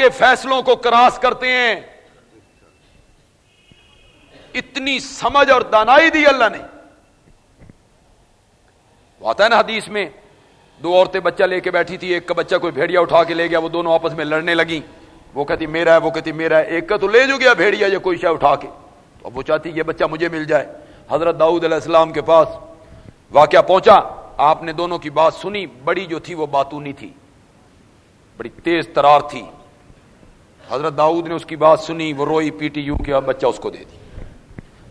کے فیصلوں کو کراس کرتے ہیں۔ اتنی سمجھ اور دانائی دی اللہ نے۔ آتا ہے نا حدیث میں دو عورتیں بچہ لے کے بیٹھی تھی، ایک کا بچہ کوئی بھیڑیا اٹھا کے لے گیا، وہ دونوں آپس میں لڑنے لگی وہ کہتی، میرا ہے، وہ کہتی، میرا ہے۔ ایک کا تو لے جو گیا بھیڑیا یا کوئی شاہ اٹھا کے۔ اب وہ چاہتی یہ بچہ مجھے مل جائے۔ حضرت داؤد علیہ السلام کے پاس واقعہ پہنچا۔ آپ نے دونوں کی بات سنی، بڑی جو تھی وہ باتونی تھی۔ بڑی تیز ترار تھی۔ حضرت داؤد نے اس کی بات سنی، وہ روئی پیٹی یوں کیا بچہ اس کو دے دی۔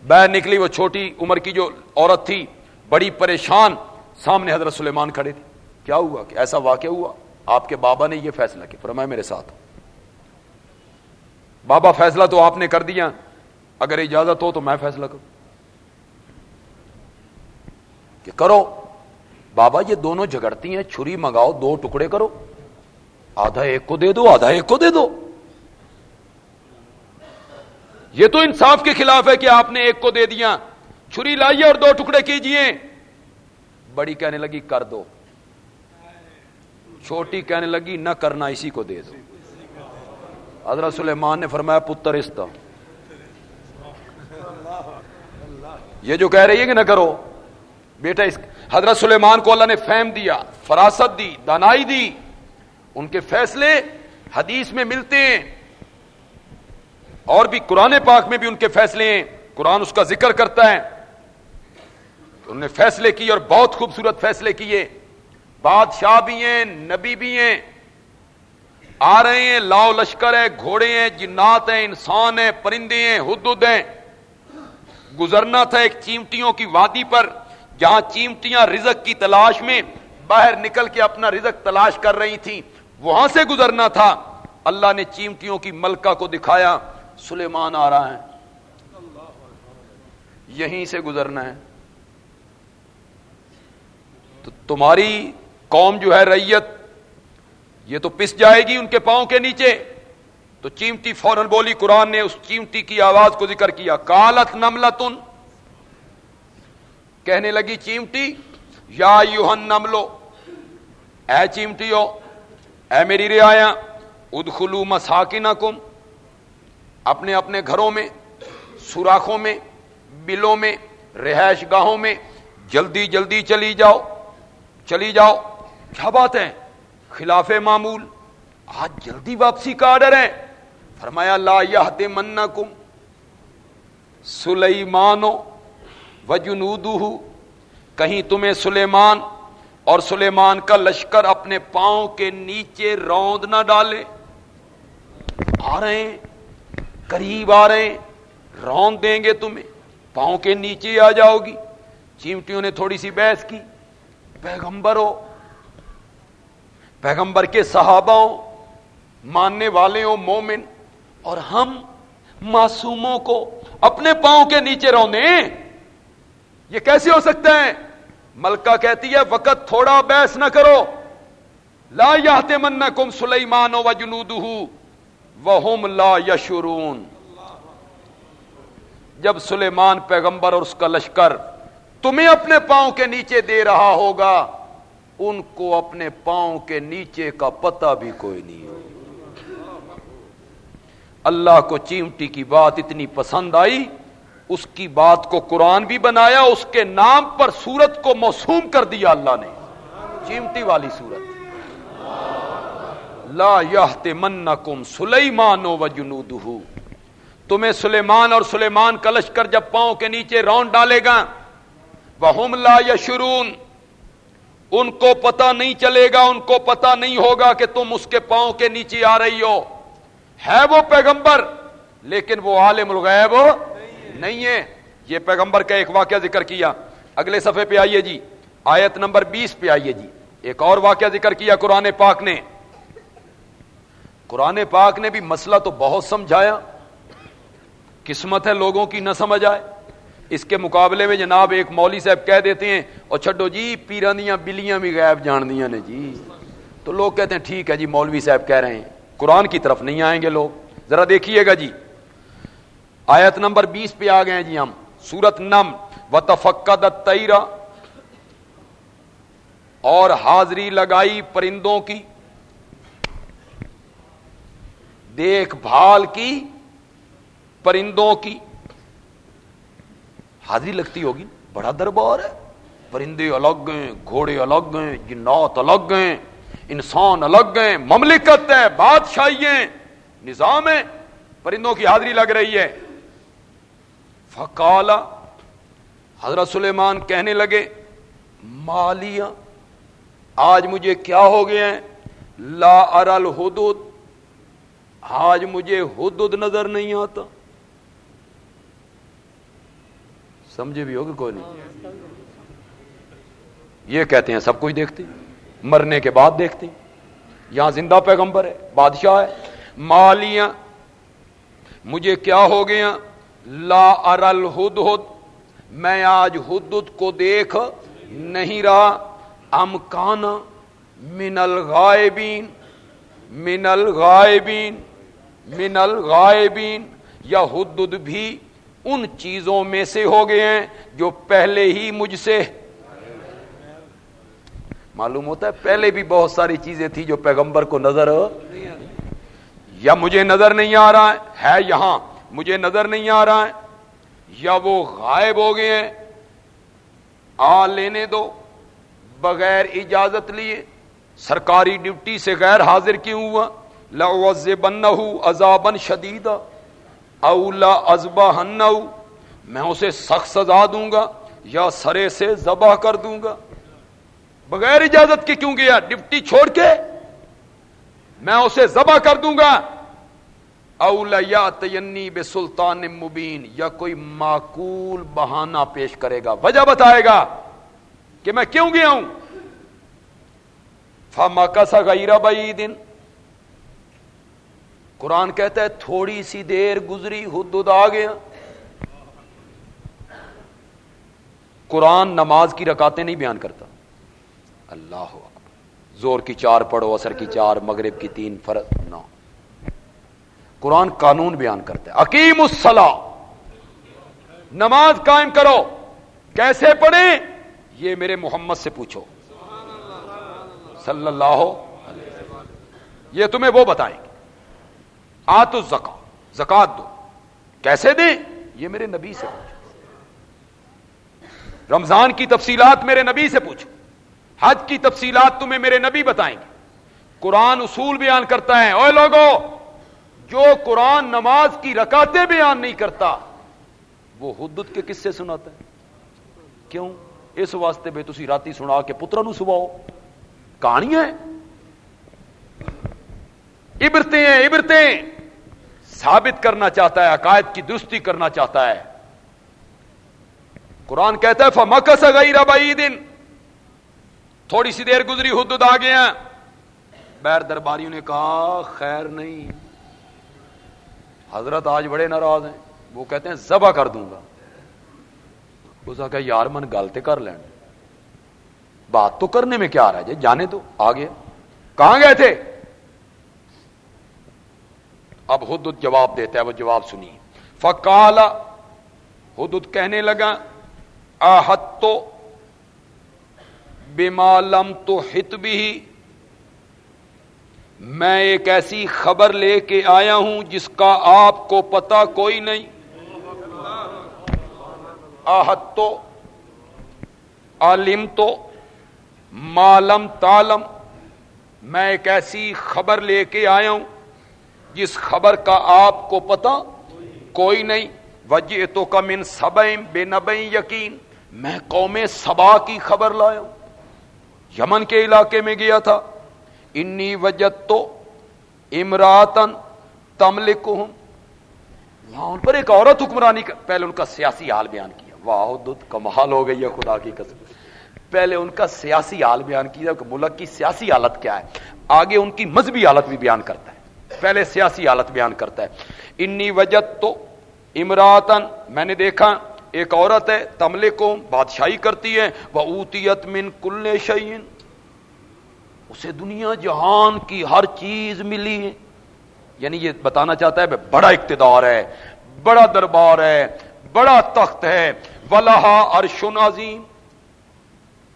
باہر نکلی، وہ چھوٹی عمر کی جو عورت تھی، بڑی پریشان سامنے حضرت سلیمان کھڑے تھے۔ کیا ہوا؟ کہ ایسا واقعہ ہوا؟ آپ کے بابا نے یہ فیصلہ کیا، فرمایا میرے ساتھ۔ بابا فیصلہ تو آپ نے کر دیا، اگر اجازت ہو تو میں فیصلہ کروں۔ کہ کرو، بابا یہ دونوں جگڑتی ہیں، چھری منگاؤ، دو ٹکڑے کرو، آدھا ایک کو دے دو، آدھا ایک کو دے دو۔ یہ تو انصاف کے خلاف ہے کہ آپ نے ایک کو دے دیا۔ چھری لائیے اور دو ٹکڑے کیجیے۔ بڑی کہنے لگی، کر دو۔ چھوٹی کہنے لگی، نہ کرنا، اسی کو دے دو۔ حضرت سلیمان نے فرمایا، پتر استا یہ جو کہہ رہی ہے کہ نہ کرو۔ بیٹا، اس حضرت سلیمان کو اللہ نے فہم دیا، فراست دی، دانائی دی۔ ان کے فیصلے حدیث میں ملتے ہیں۔ اور بھی قرآن پاک میں بھی ان کے فیصلے ہیں۔ قرآن اس کا ذکر کرتا ہے۔ انہوں نے فیصلے کیے اور بہت خوبصورت فیصلے کیے۔ بادشاہ بھی ہیں، نبی بھی ہیں۔ آ رہے ہیں، لاؤ لشکر ہے گھوڑے ہیں، جنات ہیں، انسان ہیں، پرندے ہیں، حدود ہیں۔ گزرنا تھا ایک چیمٹیوں کی وادی پر، جہاں چیمٹیاں رزق کی تلاش میں باہر نکل کے اپنا رزق تلاش کر رہی تھی وہاں سے گزرنا تھا۔ اللہ نے چیمٹیوں کی ملکہ کو دکھایا۔ سلیمان آ رہا ہے۔ یہیں سے گزرنا ہے۔ تو تمہاری قوم جو ہے ریت، یہ تو پس جائے گی ان کے پاؤں کے نیچے۔ تو چیمٹی فوراً بولی قرآن نے اس چیمٹی کی آواز کو ذکر کیا۔ کالت نملتن۔ کہنے لگی چیمٹی، یا یوہن نملو۔ اے چیمٹی ہو اے میری رعایا ادخلو مساکنکم۔ اپنے اپنے گھروں میں، سوراخوں میں، بلوں میں، رہائش گاہوں میں جلدی جلدی چلی جاؤ چلی جاؤ۔ کیا بات ہے؟ خلاف معمول۔ آج جلدی واپسی کا آڈر ہے۔ فرمایا، لا یہ من کم سلیمانو وجنودہ کہیں تمہیں سلیمان اور سلیمان کا لشکر اپنے پاؤں کے نیچے روند نہ ڈالے۔ آ رہے ہیں۔ قریب آ رہے ہیں روند دیں گے تمہیں، پاؤں کے نیچے آ جاؤ گی۔ چیمٹیوں نے تھوڑی سی بحث کی۔ پیغمبر ہو پیغمبر کے صحابہ ہو ماننے والے ہو مومن، اور ہم معصوموں کو اپنے پاؤں کے نیچے رونے یہ کیسے ہو سکتا ہے؟ ملکہ کہتی ہے، وقت تھوڑا بحث نہ کرو۔ لا یاتے من کم سلیمان و جنود وہ لا یشرون جب سلیمان پیغمبر اور اس کا لشکر تمہیں اپنے پاؤں کے نیچے دے رہا ہوگا، ان کو اپنے پاؤں کے نیچے کا پتہ بھی کوئی نہیں ہو اللہ کو چیمٹی کی بات اتنی پسند آئی، اس کی بات کو قرآن بھی بنایا، اس کے نام پر سورت کو موسوم کر دیا اللہ نے۔ چیمٹی والی سورت۔ لا یحت کم سلیمان و جنود تمہیں سلیمان اور سلیمان کا لشکر جب پاؤں کے نیچے راؤنڈ ڈالے گا۔ وہ لا یشرون۔ ان کو پتا نہیں چلے گا، ان کو پتا نہیں ہوگا کہ تم اس کے پاؤں کے نیچے آ رہی ہو۔ ہے وہ پیغمبر، لیکن وہ عالم الغیب نہیں ہے۔ یہ پیغمبر کا ایک واقعہ ذکر کیا۔ اگلے صفحے پہ آئیے جی۔ آیت نمبر بیس پہ آئیے جی۔ ایک اور واقعہ ذکر کیا قرآن پاک نے۔ قرآن پاک نے بھی مسئلہ تو بہت سمجھایا۔ قسمت ہے لوگوں کی نہ سمجھ آئے۔ اس کے مقابلے میں جناب ایک مولوی صاحب کہہ دیتے ہیں، اور چھڈو جی پیراندیاں بلیاں بھی غائب جان دیا نے جی۔ تو لوگ کہتے ہیں، ٹھیک ہے جی مولوی صاحب کہہ رہے ہیں۔ قرآن کی طرف نہیں آئیں گے لوگ۔ ذرا دیکھیے گا جی۔ آیت نمبر بیس پہ آ گئے ہیں جی ہم۔ سورت نم و تفقد تیرا اور حاضری لگائی پرندوں کی۔ دیکھ بھال کی، پرندوں کی۔ حاضری لگتی ہوگی، بڑا دربار ہے۔ پرندے الگ ہیں، گھوڑے الگ ہیں، جنات الگ ہیں، انسان الگ ہیں، مملکت ہے، بادشاہی ہیں، نظام ہے۔ پرندوں کی حاضری لگ رہی ہے۔ فکالا حضرت سلیمان کہنے لگے مالیا آج مجھے کیا ہو گیا ہے لا ارل حدود آج مجھے حدود نظر نہیں آتا۔ سمجھے بھی ہوگی کوئی نہیں۔ یہ کہتے ہیں سب کچھ دیکھتے مرنے کے بعد دیکھتے یہاں زندہ پیغمبر ہے، بادشاہ ہے۔ مالیاں، مجھے کیا ہو گیا؟ لا ارل ہد ہد میں آج ہد کو دیکھ نہیں رہا۔ امکان من الغائبین من الغائبین۔ من الغائبین یا حدود بھی ان چیزوں میں سے ہو گئے ہیں جو پہلے ہی مجھ سے معلوم ہوتا ہے، پہلے بھی بہت ساری چیزیں تھی جو پیغمبر کو نظر یا مجھے نظر نہیں آ رہا ہے یہاں مجھے نظر نہیں آ رہا ہے، یا وہ غائب ہو گئے ہیں، آ لینے دو، بغیر اجازت لیے، سرکاری ڈیوٹی سے غیر حاضر کیوں ہوا؟ لوز بن عذابن شدید اولا ازبا ہن میں اسے سخت سزا دوں گا یا سرے سے ذبح کر دوں گا۔ بغیر اجازت کے کیوں گیا؟ ڈپٹی چھوڑ کے میں اسے ذبح کر دوں گا۔ اولا یا تینی بے سلطان مبین یا کوئی معقول بہانہ پیش کرے گا۔ وجہ بتائے گا کہ میں کیوں گیا ہوں۔ فما کا سا گیرا بئی دن قرآن کہتا ہے تھوڑی سی دیر گزری، حدود آ گیا قرآن نماز کی رکاتے نہیں بیان کرتا۔ اللہ زور کی چار پڑھو اثر کی چار، مغرب کی تین فرق نو قرآن قانون بیان کرتا ہے۔ عقیم السلام نماز قائم کرو۔ کیسے پڑھیں؟ یہ میرے محمد سے پوچھو۔ صلی اللہ یہ تمہیں وہ بتائیں گے آت زکا، زکات دو۔ کیسے دیں؟ یہ میرے نبی سے پوچھو۔ رمضان کی تفصیلات میرے نبی سے پوچھو۔ حج کی تفصیلات تمہیں میرے نبی بتائیں گے۔ قرآن اصول بیان کرتا ہے۔ اوے لوگوں جو قرآن نماز کی رکاتے بیان نہیں کرتا، وہ حدت کے کس سے سناتا ہے۔ کیوں؟ اس واسطے بے تھی راتی سنا کے پترا نو سباؤ کہانیاں ابرتے ہیں ابرتے ثابت کرنا چاہتا ہے، عقائد کی درستی کرنا چاہتا ہے۔ قرآن کہتا ہے فمکس غیر بائی دن تھوڑی سی دیر گزری، حدود آ گیا بیر درباریوں نے کہا، خیر نہیں۔ حضرت آج بڑے ناراض ہیں۔ وہ کہتے ہیں، ذبح کر دوں گا۔ اس کہ یار، من گلتے کر لین۔ بات تو کرنے میں کیا آ رہا ہے؟ جی جانے تو، آ گیا کہاں گئے تھے؟ اب حدود جواب دیتا ہے، وہ جواب سنی فکالا حدود کہنے لگا آحت تو بیمالم تو ہت بھی میں ایک ایسی خبر لے کے آیا ہوں جس کا آپ کو پتا کوئی نہیں۔ آحت تو عالم تو مالم تالم میں ایک ایسی خبر لے کے آیا ہوں جس خبر کا آپ کو پتا کوئی نہیں۔ وجہ تو کم سب بے نب یقین۔ میں قوم سبا کی خبر لایا۔ ہوں یمن کے علاقے میں گیا تھا۔ انی وجت تو امراتن تملک ہوں وہاں ان پر ایک عورت حکمرانی کا پہلے ان کا سیاسی حال بیان کیا۔ واہ، دودھ کمال ہو گئی ہے، خدا کی قسم۔ پہلے ان کا سیاسی حال بیان کیا کہ ملک کی سیاسی حالت کیا ہے۔ آگے ان کی مذہبی حالت بھی بیان کرتا ہے۔ پہلے سیاسی حالت بیان کرتا ہے۔ انی وجت تو امراتن میں نے دیکھا ایک عورت ہے تملے کو بادشاہی کرتی ہے وہ اوتیت من کل شعین اسے دنیا جہان کی ہر چیز ملی ہے۔ یعنی یہ بتانا چاہتا ہے بڑا اقتدار ہے، بڑا دربار ہے، بڑا تخت ہے۔ ولہا ارشن عظیم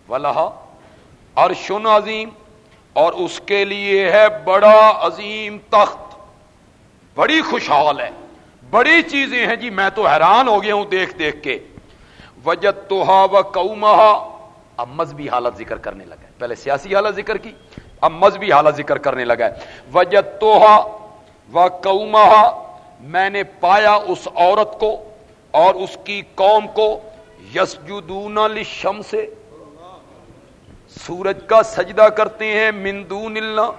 ولہا ارشن عظیم اور اس کے لیے ہے بڑا عظیم تخت۔ بڑی خوشحال ہے۔ بڑی چیزیں ہیں۔ جی میں تو حیران ہو گیا ہوں دیکھ دیکھ کے۔ وجت تو و اب مذہبی حالت ذکر کرنے لگا ہے۔ پہلے سیاسی حالت ذکر کی اب مذہبی حالت ذکر کرنے لگا ہے۔ وجت تو و میں نے پایا اس عورت کو اور اس کی قوم کو۔ یسجدون لشم سے سورج کا سجدہ کرتے ہیں مندون اللہ۔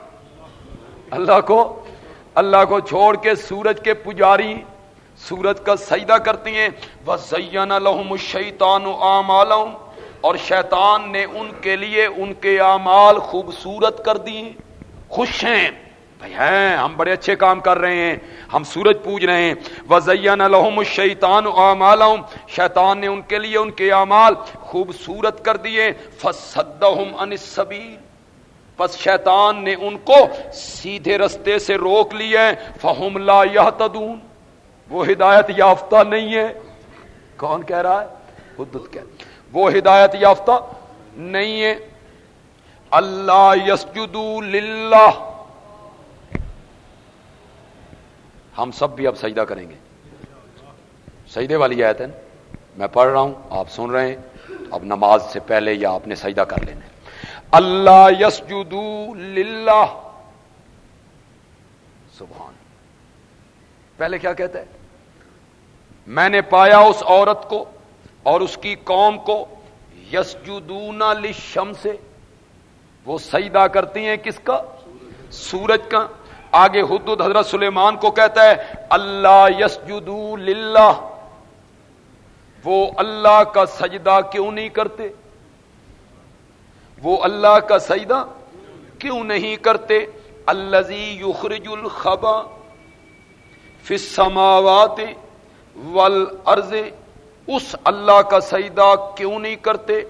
اللہ کو اللہ کو چھوڑ کے سورج کے پجاری سورج کا سجدہ کرتے ہیں۔ بس سین الشیطان شیطان اور شیطان نے ان کے لیے ان کے اعمال خوبصورت کر دی خوش ہیں۔ بھائی ہیں، ہم بڑے اچھے کام کر رہے ہیں، ہم سورج پوج رہے ہیں۔ وزین الحم الشیطان اعمالهم شیطان نے ان کے لیے ان کے اعمال خوبصورت کر دیے۔ فصدهم عن السبیل پس شیطان نے ان کو سیدھے رستے سے روک لیا فہم لا یہتدون وہ ہدایت یافتہ نہیں ہے۔ کون کہہ رہا ہے؟ حدت کہہ۔ وہ ہدایت یافتہ نہیں ہے۔ اللہ یسجدو للہ۔ ہم سب بھی اب سجدہ کریں گے۔ سجدے والی آیت ہے میں پڑھ رہا ہوں، آپ سن رہے ہیں۔ اب نماز سے پہلے یا آپ نے سجدہ کر لینا اللہ یسجدو للہ۔ سبحان۔ پہلے کیا کہتا ہے؟ میں نے پایا اس عورت کو اور اس کی قوم کو یسجدون لشم سے وہ سجدہ کرتی ہیں کس کا؟ سورج کا۔ آگے حدود حضرت سلیمان کو کہتا ہے، اللہ یسجدو للہ۔ وہ اللہ کا سجدہ کیوں نہیں کرتے؟ وہ اللہ کا سجدہ کیوں نہیں کرتے؟ الزی یخرج الخبا فسماوات والارض۔ اس اللہ کا سجدہ کیوں نہیں کرتے؟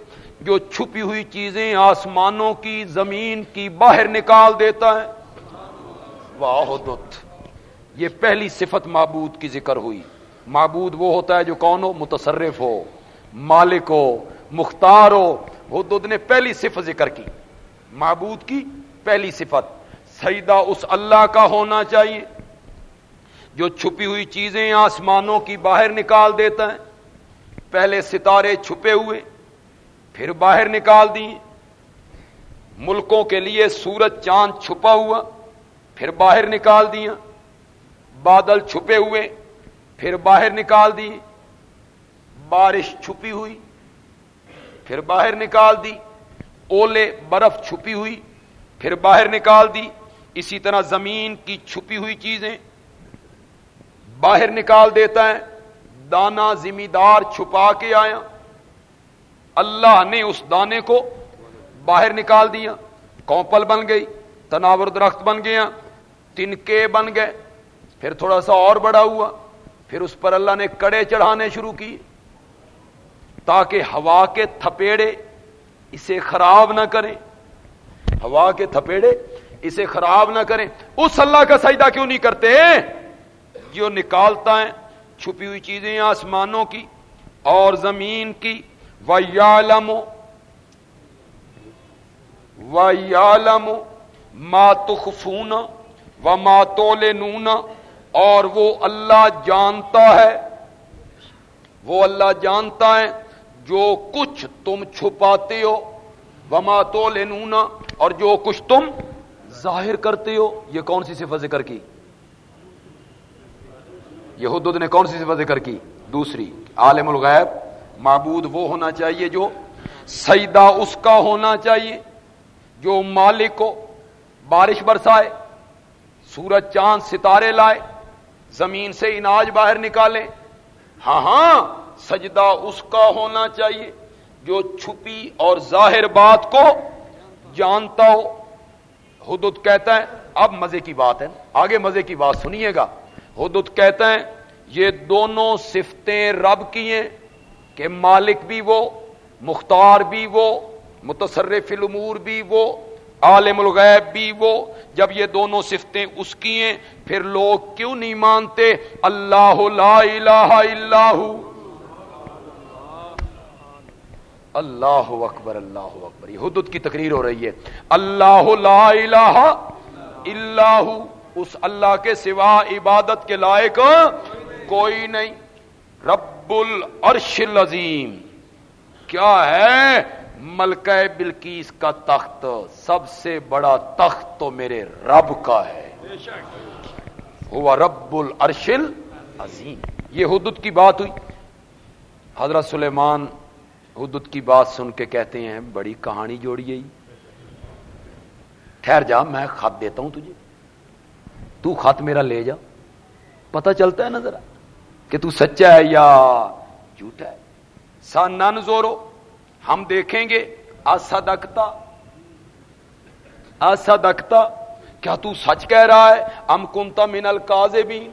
جو چھپی ہوئی چیزیں آسمانوں کی، زمین کی، باہر نکال دیتا ہے۔ واہدت یہ پہلی صفت معبود کی ذکر ہوئی۔ معبود وہ ہوتا ہے جو کون ہو؟ متصرف ہو، مالک ہو، مختار ہو۔ حدود نے پہلی صفت ذکر کی۔ معبود کی پہلی صفت۔ سیدہ اس اللہ کا ہونا چاہیے۔ جو چھپی ہوئی چیزیں آسمانوں کی باہر نکال دیتا ہے۔ پہلے ستارے چھپے ہوئے، پھر باہر نکال دیے۔ ملکوں کے لیے سورج چاند چھپا ہوا۔ پھر باہر نکال دیا۔ بادل چھپے ہوئے، پھر باہر نکال دی۔ بارش چھپی ہوئی، پھر باہر نکال دی۔ اولے برف چھپی ہوئی، پھر باہر نکال دی۔ اسی طرح زمین کی چھپی ہوئی چیزیں۔ باہر نکال دیتا ہے، دانا ذمہ دار چھپا کے آیا۔ اللہ نے اس دانے کو باہر نکال دیا۔ کوپل بن گئی، تناور درخت بن گیا۔ تنکے بن گئے۔ پھر تھوڑا سا اور بڑا ہوا۔ پھر اس پر اللہ نے کڑے چڑھانے شروع کی تاکہ ہوا کے تھپیڑے اسے خراب نہ کریں۔ ہوا کے تھپیڑے اسے خراب نہ کریں۔ اس اللہ کا سجدہ کیوں نہیں کرتے؟ جو نکالتا ہے، چھپی ہوئی چیزیں آسمانوں کی اور زمین کی۔ ویالم ویالم ماتخفون و ماتول نونا اور وہ اللہ جانتا ہے۔ وہ اللہ جانتا ہے جو کچھ تم چھپاتے ہو۔ و ماتول نونا اور جو کچھ تم ظاہر کرتے ہو۔ یہ کون سی صفت ذکر کی؟ یہ حدود نے کون سی صفت ذکر کی؟ دوسری، عالم الغیب، معبود وہ ہونا چاہیے جو سیدہ اس کا ہونا چاہیے، جو مالک کو بارش برسائے۔ سورج چاند ستارے لائے، زمین سے اناج باہر نکالے۔ ہاں ہاں سجدہ اس کا ہونا چاہیے جو چھپی اور ظاہر بات کو جانتا ہو۔ حدود کہتا ہے اب مزے کی بات ہے۔ آگے مزے کی بات سنیے گا۔ حدود کہتا ہے یہ دونوں صفتیں رب کی ہیں کہ مالک بھی وہ، مختار بھی وہ، متصرف الامور بھی وہ عالم الغیب بھی وہ جب یہ دونوں صفتیں اس کی ہیں، پھر لوگ کیوں نہیں مانتے؟ اللہ لا الہ الا ہو۔ اللہ اکبر اللہ اکبر۔ یہ حدود کی تقریر ہو رہی ہے۔ اللہ لا الہ الا ہو۔ اس اللہ کے سوا عبادت کے لائق کوئی نہیں۔ رب العرش العظیم۔ کیا ہے؟ ملکہ بلکیس کا تخت سب سے بڑا تخت تو میرے رب کا ہے۔ ہوا رب العرشل عظیم یہ حدود کی بات ہوئی۔ حضرت سلیمان حدود کی بات سن کے کہتے ہیں، بڑی کہانی جوڑی گئی۔ ٹھہر جا، میں خط دیتا ہوں تجھے۔ تو خط میرا لے جا۔ پتہ چلتا ہے نظر کہ تو سچا ہے یا جھوٹا ہے۔ سا نن زورو۔ ہم دیکھیں گے، اصدقتا اصدقتا، کیا تو سچ کہہ رہا ہے؟ ام کنتا من القاذبین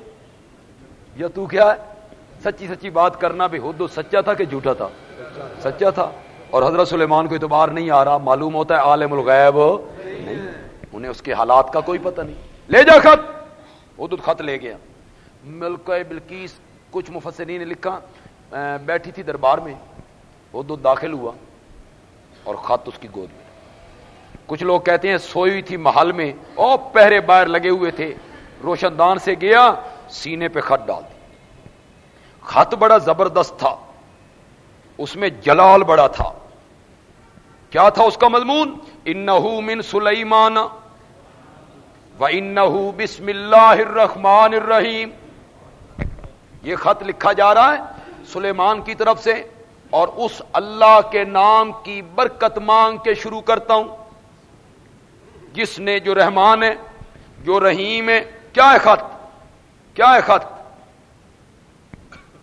یا تو کیا ہے؟ سچی سچی بات کرنا بھی ہو سچا تھا کہ جھوٹا تھا؟ سچا تھا۔ اور حضرت سلیمان کو اعتبار نہیں آ رہا، معلوم ہوتا ہے عالم الغیب نہیں۔ انہیں اس کے حالات کا کوئی پتہ نہیں۔ لے جا خط۔ وہ خط لے گیا۔ ملک بلکیس کچھ مفسرین نے لکھا بیٹھی تھی دربار میں۔ وہ داخل ہوا اور خط اس کی گود میں۔ کچھ لوگ کہتے ہیں سوئی تھی محل میں۔ او، پہرے باہر لگے ہوئے تھے۔ روشن دان سے گیا، سینے پہ خط ڈال دی۔ خط بڑا زبردست تھا۔ اس میں جلال بڑا تھا۔ کیا تھا اس کا مضمون؟ انہو من سلیمان و انہو بسم اللہ الرحمن الرحیم۔ یہ خط لکھا جا رہا ہے سلیمان کی طرف سے۔ اور اس اللہ کے نام کی برکت مانگ کے شروع کرتا ہوں۔ جس نے جو رحمان ہے، جو رحیم ہے، کیا ہے خط؟ کیا ہے خط؟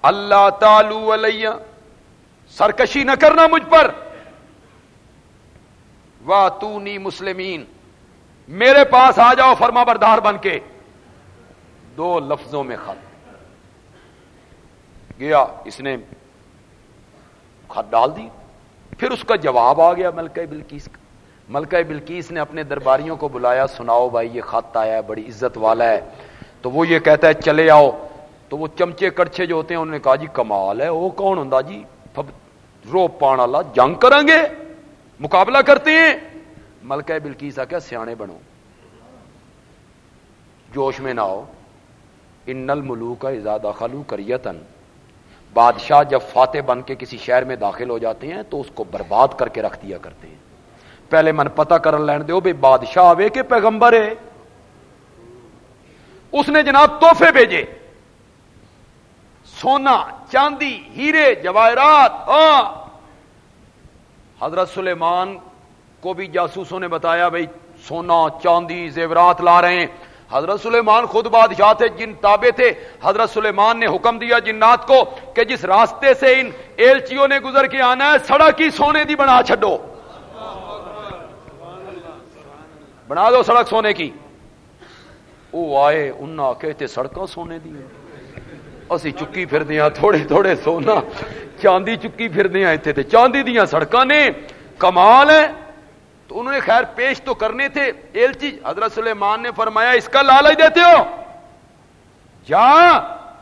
اللہ تعالو علیہ، سرکشی نہ کرنا مجھ پر۔ وا تو مسلمین، میرے پاس آ جاؤ فرما بردار بن کے۔ دو لفظوں میں خط۔ گیا، اس نے خط ڈال دی۔ پھر اس کا جواب آ گیا ملکہ بلکیس کا۔ ملکہ بلکیس نے اپنے درباریوں کو بلایا، سناؤ بھائی، یہ خط آیا ہے، بڑی عزت والا ہے۔ تو وہ یہ کہتا ہے، چلے آؤ۔ تو وہ چمچے کڑچے جو ہوتے ہیں، انہوں نے کہا جی کمال ہے۔ وہ کون ہوں جی رو پان اللہ جنگ کریں گے، مقابلہ کرتے ہیں۔ ملکہ بلکیس آ کیا سیانے بنو۔ جوش میں نہ ہو ان نل ملو کا ازادہ خلو کریتن بادشاہ جب فاتح بن کے کسی شہر میں داخل ہو جاتے ہیں تو اس کو برباد کر کے رکھ دیا کرتے ہیں۔ پہلے من پتہ کر لین دو بھائی بادشاہ آوے کے پیغمبر ہے۔ اس نے جناب توحفے بھیجے۔ سونا، چاندی، ہیرے، جواہرات ہاں حضرت سلیمان کو بھی جاسوسوں نے بتایا بھائی سونا، چاندی، زیورات لا رہے ہیں۔ حضرت سلیمان خود بادشاہ تھے، جن تابے تھے۔ حضرت سلیمان نے حکم دیا جنات کو کہ جس راستے سے ان ایلچیوں نے گزر کے آنا ہے، سڑک ہی سونے دی بنا چھڈو۔ بنا دو سڑک سونے کی۔ وہ آئے ان کہتے سڑکوں سونے دی اسی چکی پھر دیا تھوڑے تھوڑے سونا۔ چاندی چکی پھر دیا اتنے چاندی دیا سڑکاں نے۔ کمال ہے۔ تو انہوں نے خیر پیش تو کرنے تھے۔ ایلچی، حضرت سلیمان نے فرمایا، اس کا لالچ دیتے ہو۔ جا،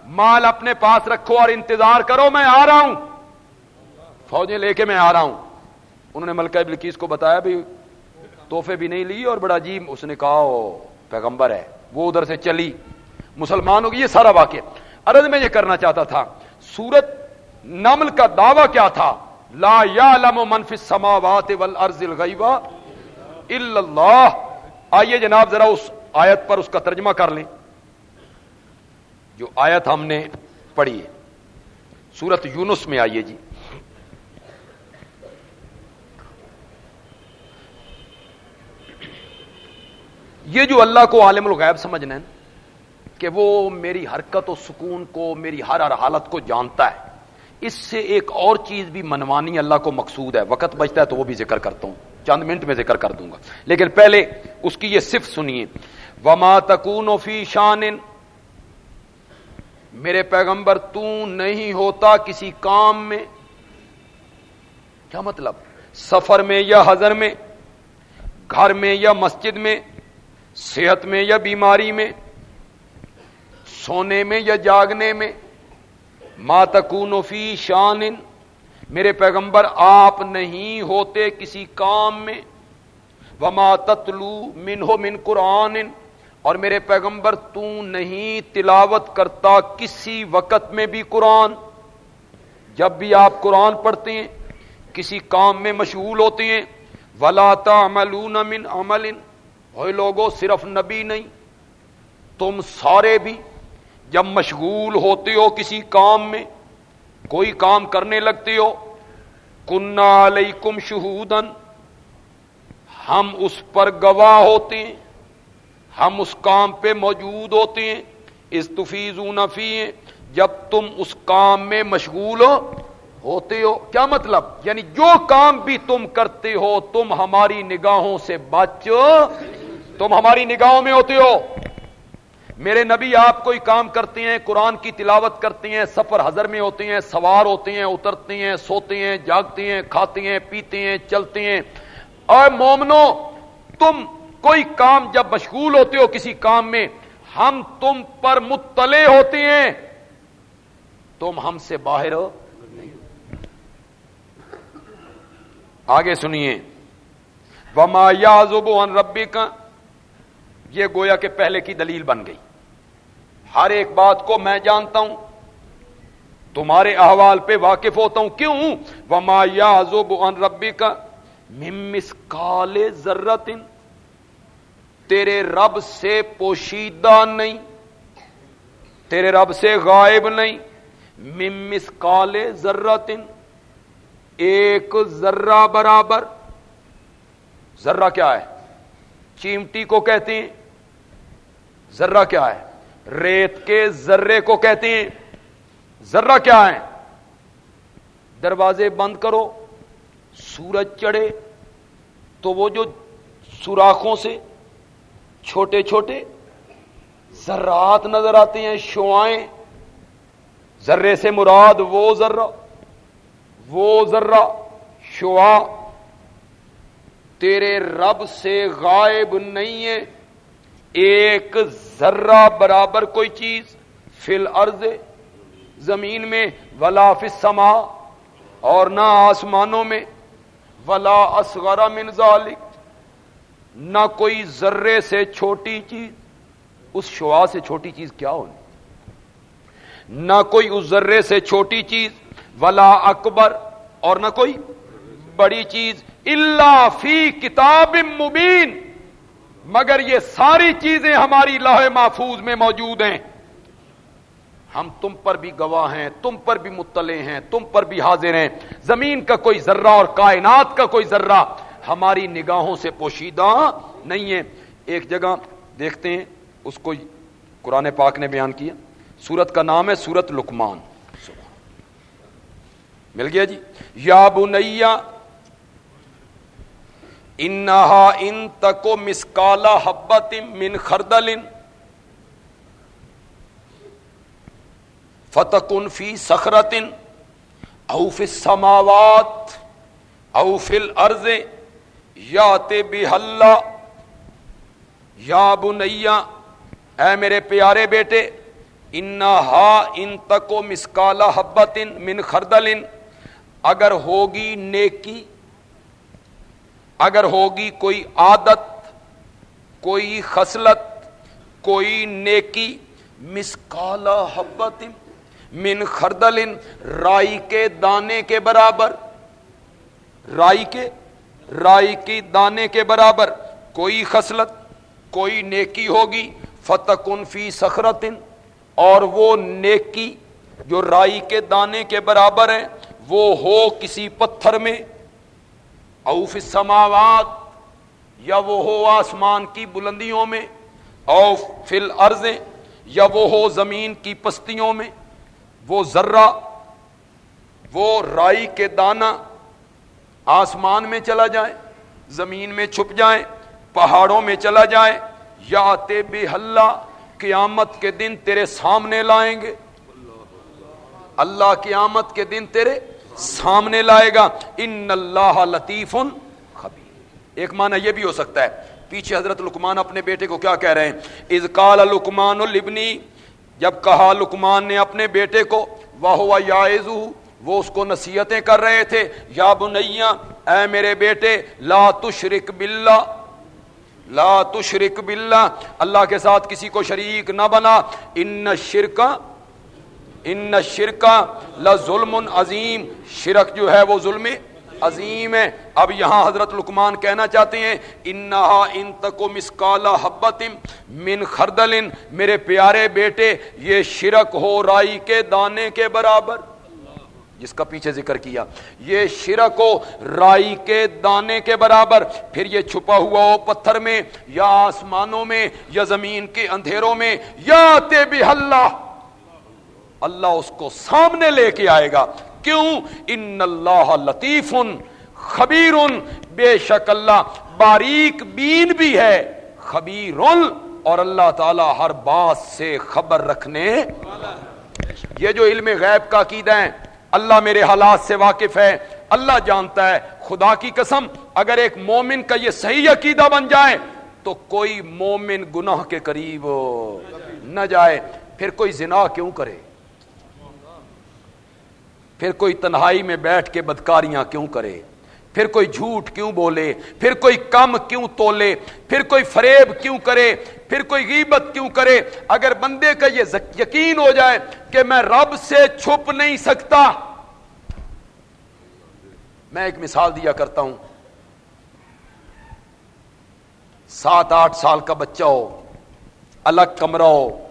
مال اپنے پاس رکھو اور انتظار کرو، میں آ رہا ہوں۔ فوجیں لے کے میں آ رہا ہوں۔ انہوں نے ملکہ بلکیس کو بتایا بھی توحفے بھی نہیں لی اور بڑا عجیب، اس نے کہا پیغمبر ہے۔ وہ ادھر سے چلی۔ مسلمان ہوگی، یہ سارا واقع عرض میں یہ کرنا چاہتا تھا، سورت نمل کا دعویٰ کیا تھا؟ لا یعلم من فی السماوات والارض الغیبہ۔ الا اللہ۔ آئیے جناب ذرا اس آیت پر اس کا ترجمہ کر لیں۔ جو آیت ہم نے پڑھی ہے۔ سورت یونس میں آئیے جی۔ یہ جو اللہ کو عالم الغیب سمجھنا ہے کہ وہ میری حرکت و سکون کو، میری ہر ہر حالت کو جانتا ہے۔ اس سے ایک اور چیز بھی منوانی اللہ کو مقصود ہے۔ وقت بچتا ہے تو وہ بھی ذکر کرتا ہوں۔ چند منٹ میں ذکر کر دوں گا۔ لیکن پہلے اس کی یہ صرف سنیے۔ وما تکون فی شان میرے پیغمبر، تو نہیں ہوتا کسی کام میں۔ کیا مطلب؟ سفر میں یا حضر میں، گھر میں یا مسجد میں، صحت میں یا بیماری میں، سونے میں یا جاگنے میں۔ ما تکون فی شان میرے پیغمبر آپ نہیں ہوتے کسی کام میں۔ وما تتلو من ہو من قرآن۔ اور میرے پیغمبر تو نہیں تلاوت کرتا کسی وقت میں بھی قرآن۔ جب بھی آپ قرآن پڑھتے ہیں، کسی کام میں مشغول ہوتے ہیں۔ ولاتا من عمل۔ ہوئے لوگوں صرف نبی نہیں، تم سارے بھی جب مشغول ہوتے ہو کسی کام میں کوئی کام کرنے لگتے ہو، کنا علیکم شہودن ہم اس پر گواہ ہوتے ہیں، ہم اس کام پہ موجود ہوتے ہیں استفیز نفی جب تم اس کام میں مشغول ہو، ہوتے ہو۔ کیا مطلب؟ یعنی جو کام بھی تم کرتے ہو، تم ہماری نگاہوں سے بچ، تم ہماری نگاہوں میں ہوتے ہو۔ میرے نبی آپ کوئی کام کرتے ہیں، قرآن کی تلاوت کرتے ہیں، سفر حضر میں ہوتے ہیں، سوار ہوتے ہیں اترتے ہیں سوتے ہیں جاگتے ہیں کھاتے ہیں پیتے ہیں چلتے ہیں۔ اور مومنو، تم کوئی کام جب مشغول ہوتے ہو کسی کام میں، ہم تم پر مطلع ہوتے ہیں۔ تم ہم سے باہر ہو۔ آگے سنیے۔ وما یازب ان ربی کا یہ گویا کے پہلے کی دلیل بن گئی۔ ہر ایک بات کو میں جانتا ہوں۔ تمہارے احوال پہ واقف ہوتا ہوں۔ کیوں؟ وما یازب ان ربی کا ممس کالے ذرت تیرے رب سے پوشیدہ نہیں۔ تیرے رب سے غائب نہیں۔ ممس کالے ذرت ایک ذرہ برابر۔ ذرہ کیا ہے؟ چیمٹی کو کہتے ہیں۔ ذرہ کیا ہے؟ ریت کے ذرے کو کہتے ہیں۔ ذرہ کیا ہے؟ دروازے بند کرو، سورج چڑھے، تو وہ جو سوراخوں سے چھوٹے چھوٹے ذرات نظر آتے ہیں شوائیں ذرے سے مراد وہ ذرہ وہ ذرہ شعا تیرے رب سے غائب نہیں ہے۔ ایک ذرہ برابر کوئی چیز فل ارض زمین میں، ولا سما اور نہ آسمانوں میں، ولا اصغر من ذالک، نہ کوئی ذرے سے چھوٹی چیز۔ اس شعا سے چھوٹی چیز کیا ہونی نہ کوئی اس ذرے سے چھوٹی چیز، ولا اکبر، اور نہ کوئی بڑی چیز۔ اللہ فی کتاب مبین۔ مگر یہ ساری چیزیں ہماری لاہ محفوظ میں موجود ہیں۔ ہم تم پر بھی گواہ ہیں، تم پر بھی مطلع ہیں، تم پر بھی حاضر ہیں۔ زمین کا کوئی ذرہ اور کائنات کا کوئی ذرہ ہماری نگاہوں سے پوشیدہ نہیں ہے۔ ایک جگہ دیکھتے ہیں، اس کو قرآن پاک نے بیان کیا۔ سورت کا نام ہے سورت لکمان مل گیا جی؟ یا بنیا انہا ان تکو مسکالا حبت من خردل فتکن فی سخرت اوف السماوات اوف الارض یا بحلہ یا بنیا اے میرے پیارے بیٹے انہا ان تکو مسکالا حبت من خردل، اگر ہوگی نیکی اگر ہوگی کوئی عادت، کوئی خصلت، کوئی نیکی، مسکالا حبت من خردل رائی کے دانے کے برابر۔ رائی کے؟ رائی کی دانے کے برابر۔ کوئی خصلت، کوئی نیکی ہوگی فتح فی سخرت اور وہ نیکی جو رائی کے دانے کے برابر ہے، وہ ہو کسی پتھر میں۔ اوف سماوات یا وہ ہو آسمان کی بلندیوں میں اوف فل ارضیں یا وہ ہو زمین کی پستیوں میں، وہ ذرہ، وہ رائی کے دانا آسمان میں چلا جائے، زمین میں چھپ جائیں پہاڑوں میں چلا جائے، یا تے بے حلہ، قیامت کے دن تیرے سامنے لائیں گے۔ اللہ قیامت کے دن تیرے سامنے لائے گا ان اللہ لطیف خبیر ایک معنی یہ بھی ہو سکتا ہے، پیچھے حضرت لکمان اپنے بیٹے کو کیا کہہ رہے ہیں؟ ازکال لکمان البنی جب کہا لکمان نے اپنے بیٹے کو واہ یا وہ اس کو نصیحتیں کر رہے تھے، یا بنیا اے میرے بیٹے، لا تشرک باللہ، لا تشرک باللہ، اللہ کے ساتھ کسی کو شریک نہ بنا ان شرکا ان شرکا لا ظلم عظیم۔ شرک جو ہے وہ ظلم عظیم ہے۔ اب یہاں حضرت لکمان کہنا چاہتے ہیں، انہا ان تکو مسکالا حبت من خردل، میرے پیارے بیٹے، یہ شرک ہو رائی کے دانے کے برابر۔ جس کا پیچھے ذکر کیا، یہ شرک ہو رائی کے دانے کے برابر۔ پھر یہ چھپا ہوا ہو پتھر میں یا آسمانوں میں یا زمین کے اندھیروں میں۔ یا تے بھی اللہ اللہ اس کو سامنے لے کے آئے گا۔ کیوں؟ ان اللہ لطیف خبیر بے شک اللہ باریک بین بھی ہے۔ خبیر اور اللہ تعالی ہر بات سے خبر رکھنے۔ یہ جو علم غیب کا عقیدہ ہے، اللہ میرے حالات سے واقف ہے۔ اللہ جانتا ہے، خدا کی قسم، اگر ایک مومن کا یہ صحیح عقیدہ بن جائے، تو کوئی مومن گناہ کے قریب نہ جائے۔ پھر کوئی زنا کیوں کرے؟ پھر کوئی تنہائی میں بیٹھ کے بدکاریاں کیوں کرے؟ پھر کوئی جھوٹ کیوں بولے؟ پھر کوئی کم کیوں تولے؟ پھر کوئی فریب کیوں کرے؟ پھر کوئی غیبت کیوں کرے؟ اگر بندے کا یہ یقین ہو جائے کہ میں رب سے چھپ نہیں سکتا۔ میں ایک مثال دیا کرتا ہوں۔ سات آٹھ سال کا بچہ ہو، الگ کمرہ ہو،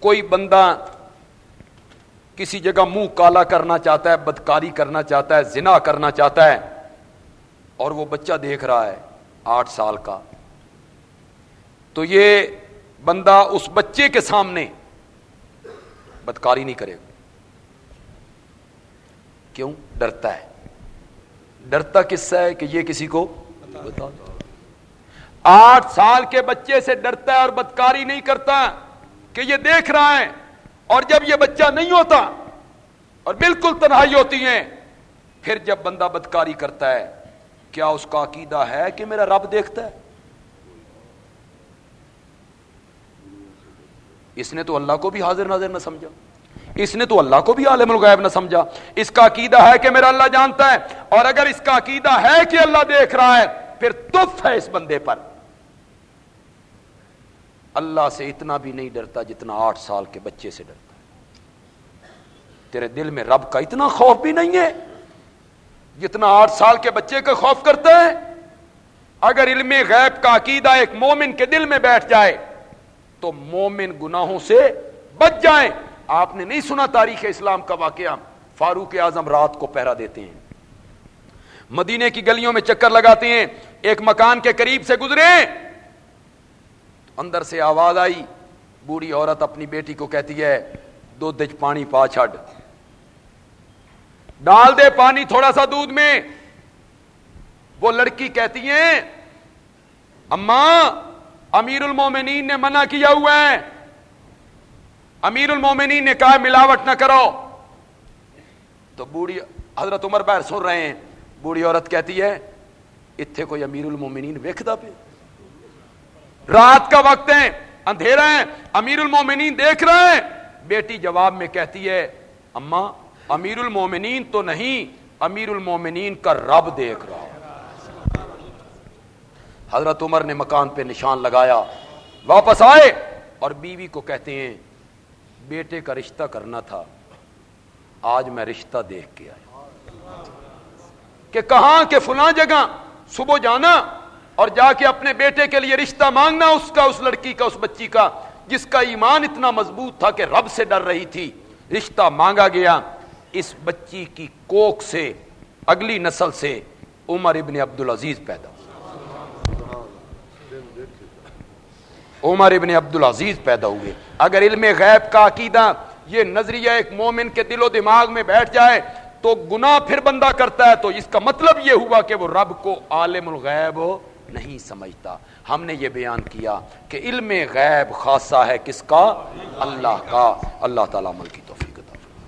کوئی بندہ کسی جگہ منہ کالا کرنا چاہتا ہے، بدکاری کرنا چاہتا ہے، زنا کرنا چاہتا ہے، اور وہ بچہ دیکھ رہا ہے آٹھ سال کا۔ تو یہ بندہ اس بچے کے سامنے بدکاری نہیں کرے گا۔ کیوں؟ ڈرتا ہے۔ ڈرتا کس سے ہے کہ یہ کسی کو بتا آٹھ سال کے بچے سے ڈرتا ہے اور بدکاری نہیں کرتا کہ یہ دیکھ رہا ہے۔ اور جب یہ بچہ نہیں ہوتا اور بالکل تنہائی ہوتی ہے پھر جب بندہ بدکاری کرتا ہے، کیا اس کا عقیدہ ہے کہ میرا رب دیکھتا ہے؟ اس نے تو اللہ کو بھی حاضر ناظر نہ سمجھا۔ اس نے تو اللہ کو بھی عالم الغیب نہ سمجھا۔ اس کا عقیدہ ہے کہ میرا اللہ جانتا ہے۔ اور اگر اس کا عقیدہ ہے کہ اللہ دیکھ رہا ہے، پھر تف ہے اس بندے پر۔ اللہ سے اتنا بھی نہیں ڈرتا جتنا آٹھ سال کے بچے سے ڈرتا تیرے دل میں رب کا اتنا خوف بھی نہیں ہے جتنا آٹھ سال کے بچے کا خوف کرتا ہے۔ اگر علم غیب کا عقیدہ ایک مومن کے دل میں بیٹھ جائے تو مومن گناہوں سے بچ جائیں۔ آپ نے نہیں سنا تاریخ اسلام کا واقعہ؟ فاروق اعظم رات کو پہرا دیتے ہیں۔ مدینے کی گلیوں میں چکر لگاتے ہیں۔ ایک مکان کے قریب سے گزرے اندر سے آواز آئی، بوڑھی عورت اپنی بیٹی کو کہتی ہے دو دج پانی پا چھڈ۔ ڈال دے پانی تھوڑا سا دودھ میں۔ وہ لڑکی کہتی ہے، اماں، امیر المومنین نے منع کیا ہوا ہے۔ امیر المومنین نے کہا، ملاوٹ نہ کرو۔ تو بوڑھی حضرت عمر بیر سن رہے ہیں۔ بوڑھی عورت کہتی ہے اتنے کوئی امیر المومنین ویکھتا پہ رات کا وقت ہے، اندھیرا ہے، امیر المومنین دیکھ رہے ہیں۔ بیٹی جواب میں کہتی ہے اما امیر المومنین تو نہیں، امیر المومنین کا رب دیکھ رہا حضرت عمر نے مکان پہ نشان لگایا، واپس آئے اور بیوی کو کہتے ہیں، بیٹے کا رشتہ کرنا تھا، آج میں رشتہ دیکھ کے آیا۔ کہ کہاں، کہ فلاں جگہ، صبح جانا اور جا کے اپنے بیٹے کے لیے رشتہ مانگنا اس کا، اس لڑکی کا، اس بچی کا، جس کا ایمان اتنا مضبوط تھا کہ رب سے ڈر رہی تھی، رشتہ مانگا گیا۔ اس بچی کی کوک سے، اگلی نسل سے عمر ابن عبد العزیز پیدا۔ عمر ابن عبد العزیز پیدا ہوئے۔ اگر علم غیب کا عقیدہ یہ نظریہ ایک مومن کے دل و دماغ میں بیٹھ جائے تو گناہ پھر بندہ کرتا ہے تو اس کا مطلب یہ ہوا کہ وہ رب کو عالم الغیب نہیں سمجھتا۔ ہم نے یہ بیان کیا کہ علم غیب خاصہ ہے کس کا؟ اللہ کا۔ اللہ تعالیٰ عمل کی توفیق